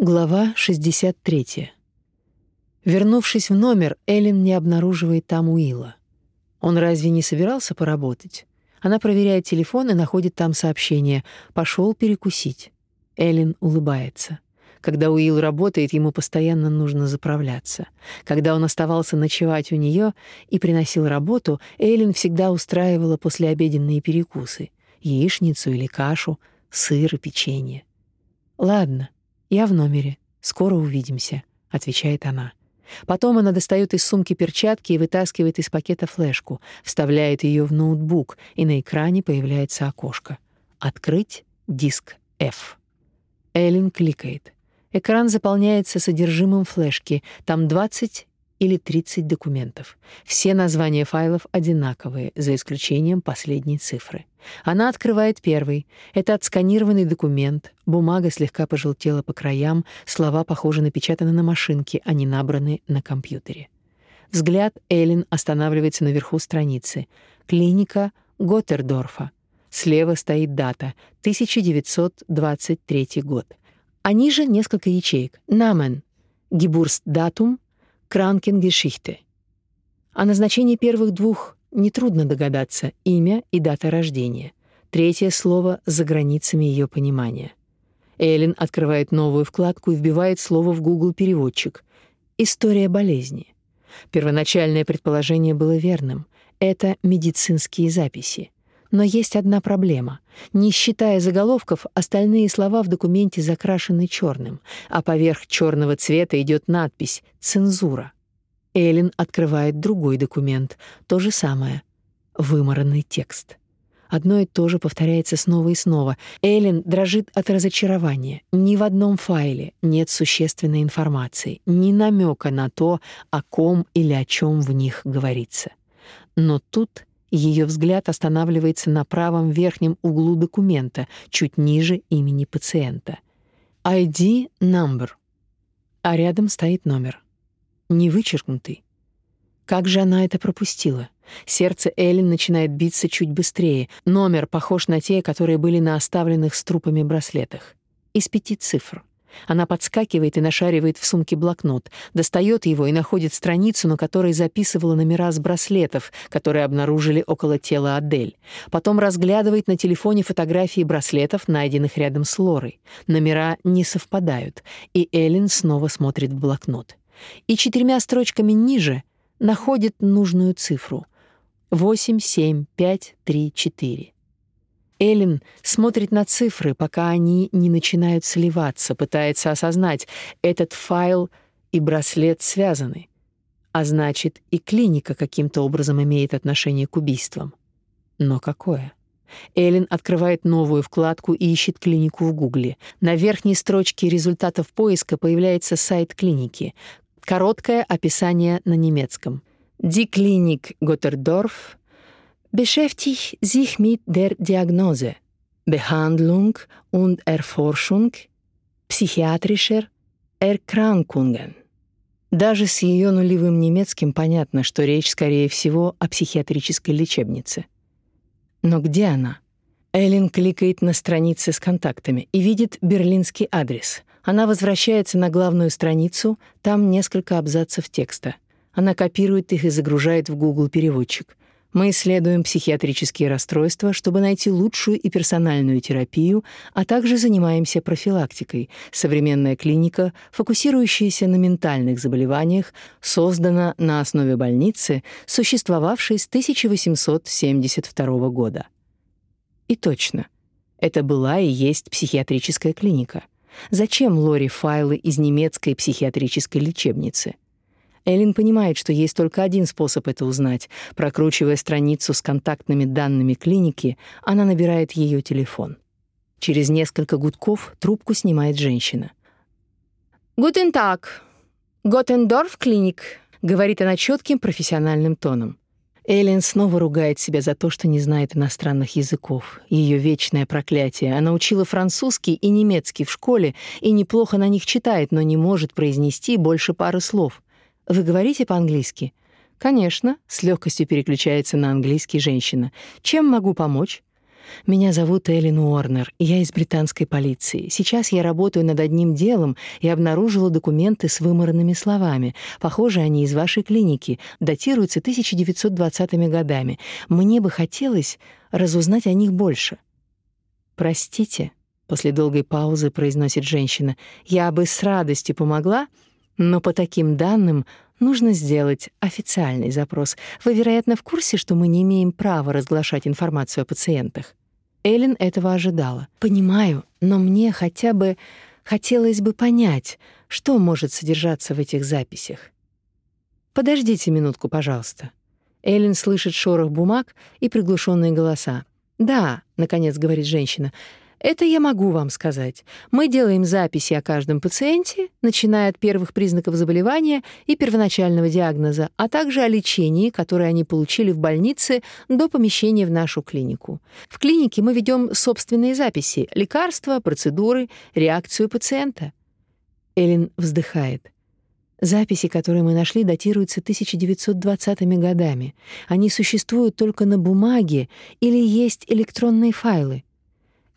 Глава 63. Вернувшись в номер, Эллен не обнаруживает там Уилла. Он разве не собирался поработать? Она проверяет телефон и находит там сообщение «Пошел перекусить». Эллен улыбается. Когда Уилл работает, ему постоянно нужно заправляться. Когда он оставался ночевать у нее и приносил работу, Эллен всегда устраивала послеобеденные перекусы — яичницу или кашу, сыр и печенье. «Ладно, «Я в номере. Скоро увидимся», — отвечает она. Потом она достает из сумки перчатки и вытаскивает из пакета флешку, вставляет ее в ноутбук, и на экране появляется окошко. «Открыть диск F». Эллен кликает. Экран заполняется содержимым флешки. Там 20 или 30 документов. Все названия файлов одинаковые, за исключением последней цифры. Она открывает первый. Это отсканированный документ. Бумага слегка пожелтела по краям, слова, похоже, напечатаны на машинке, а не набраны на компьютере. Взгляд Эллен останавливается наверху страницы. Клиника Готтердорфа. Слева стоит дата — 1923 год. А ниже несколько ячеек. Намен. Гебурстдатум Кранкенгешихте. О назначении первых двух нетрудно догадаться — имя и дата рождения. Третье слово за границами ее понимания. Эллен открывает новую вкладку и вбивает слово в Google-переводчик. «История болезни». Первоначальное предположение было верным. Это медицинские записи. Но есть одна проблема. Не считая заголовков, остальные слова в документе закрашены черным, а поверх черного цвета идет надпись «Цензура». Эллен открывает другой документ. То же самое. Вымаранный текст. Одно и то же повторяется снова и снова. Эллен дрожит от разочарования. Ни в одном файле нет существенной информации, ни намека на то, о ком или о чем в них говорится. Но тут ее взгляд останавливается на правом верхнем углу документа, чуть ниже имени пациента. ID number. А рядом стоит номер. Не вычеркнутый. Как же она это пропустила? Сердце Эллен начинает биться чуть быстрее. Номер похож на те, которые были на оставленных с трупами браслетах. Из пяти цифр. Она подскакивает и нашаривает в сумке блокнот, достает его и находит страницу, на которой записывала номера с браслетов, которые обнаружили около тела Адель. Потом разглядывает на телефоне фотографии браслетов, найденных рядом с Лорой. Номера не совпадают, и Эллен снова смотрит в блокнот. И четырьмя строчками ниже находит нужную цифру — 8, 7, 5, 3, 4. Эллен смотрит на цифры, пока они не начинают сливаться, пытается осознать, этот файл и браслет связаны. А значит, и клиника каким-то образом имеет отношение к убийствам. Но какое? Эллен открывает новую вкладку и ищет клинику в Гугле. На верхней строчке результатов поиска появляется сайт клиники. Короткое описание на немецком. Die Klinik Gotterdorf beschäftigt sich mit der Diagnose, Behandlung und Erforschung psychiatrischer Erkrankungen. Даже с ее нулевым немецким понятно, что речь, скорее всего, о психиатрической лечебнице. Но где она? Эллен кликает на странице с контактами и видит берлинский адрес. Она возвращается на главную страницу, там несколько абзацев текста. Она копирует их и загружает в Google переводчик. Мы исследуем психиатрические расстройства, чтобы найти лучшую и персональную терапию, а также занимаемся профилактикой. Современная клиника, фокусирующаяся на ментальных заболеваниях, создана на основе больницы, существовавшей с 1872 года. И точно, это была и есть психиатрическая клиника. Зачем Лори файлы из немецкой психиатрической лечебницы? Эллен понимает, что есть только один способ это узнать. Прокручивая страницу с контактными данными клиники, она набирает ее телефон. Через несколько гудков трубку снимает женщина. «Гутен так. Готендорф клиник», — говорит она четким профессиональным тоном. Эллен снова ругает себя за то, что не знает иностранных языков. Ее вечное проклятие. Она учила французский и немецкий в школе и неплохо на них читает, но не может произнести больше пары слов. Вы говорите по-английски? Конечно, с легкостью переключается на английский женщина. Чем могу помочь? Меня зовут Эллен Уорнер, и я из британской полиции. Сейчас я работаю над одним делом и обнаружила документы с вымаранными словами. Похоже, они из вашей клиники, датируются 1920-ми годами. Мне бы хотелось разузнать о них больше. Простите, после долгой паузы произносит женщина. Я бы с радостью помогла, но по таким данным нужно сделать официальный запрос. Вы, вероятно, в курсе, что мы не имеем права разглашать информацию о пациентах. Эллен этого ожидала. Понимаю, но мне хотя бы хотелось бы понять, что может содержаться в этих записях. Подождите минутку, пожалуйста. Эллен слышит шорох бумаг и приглушенные голоса. «Да», — наконец говорит женщина, — это я могу вам сказать. Мы делаем записи о каждом пациенте, начиная от первых признаков заболевания и первоначального диагноза, а также о лечении, которое они получили в больнице до помещения в нашу клинику. В клинике мы ведем собственные записи: лекарства, процедуры, реакцию пациента. Элин вздыхает. Записи, которые мы нашли, датируются 1920-ми годами. Они существуют только на бумаге или есть электронные файлы.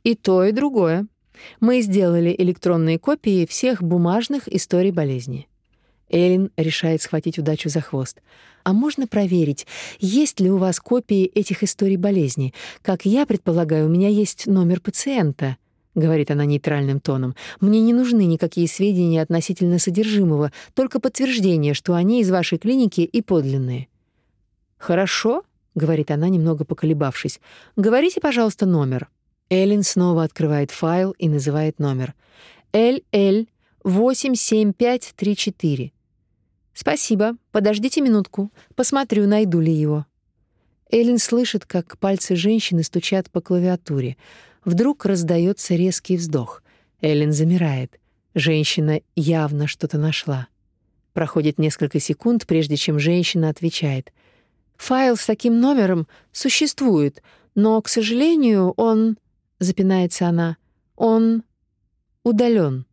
И то, и другое. Мы сделали электронные копии всех бумажных историй болезни. Элин решает схватить удачу за хвост. А можно проверить, есть ли у вас копии этих историй болезни? Как я предполагаю, у меня есть номер пациента, говорит она нейтральным тоном. Мне не нужны никакие сведения относительно содержимого, только подтверждение, что они из вашей клиники и подлинные. Хорошо, говорит она, немного поколебавшись. Говорите, пожалуйста, номер. Эллен снова открывает файл и называет номер. LL87534. Спасибо. Подождите минутку. Посмотрю, найду ли его. Эллен слышит, как пальцы женщины стучат по клавиатуре. Вдруг раздается резкий вздох. Эллен замирает. Женщина явно что-то нашла. Проходит несколько секунд, прежде чем женщина отвечает. Файл с таким номером существует, но, к сожалению, он запинается она. Он удален.